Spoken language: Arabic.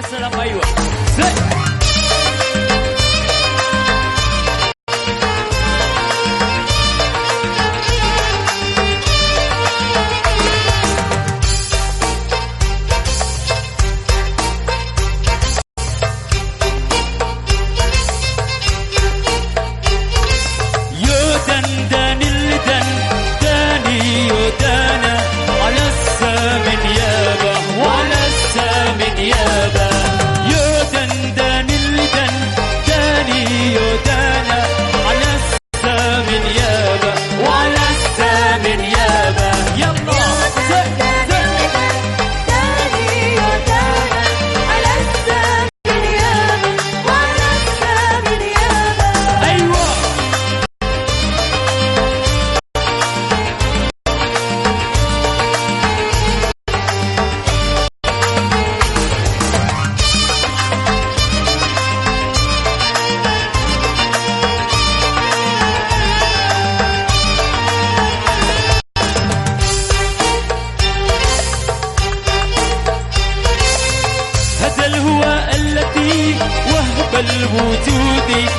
يا سلام أيوه. وهب الوجود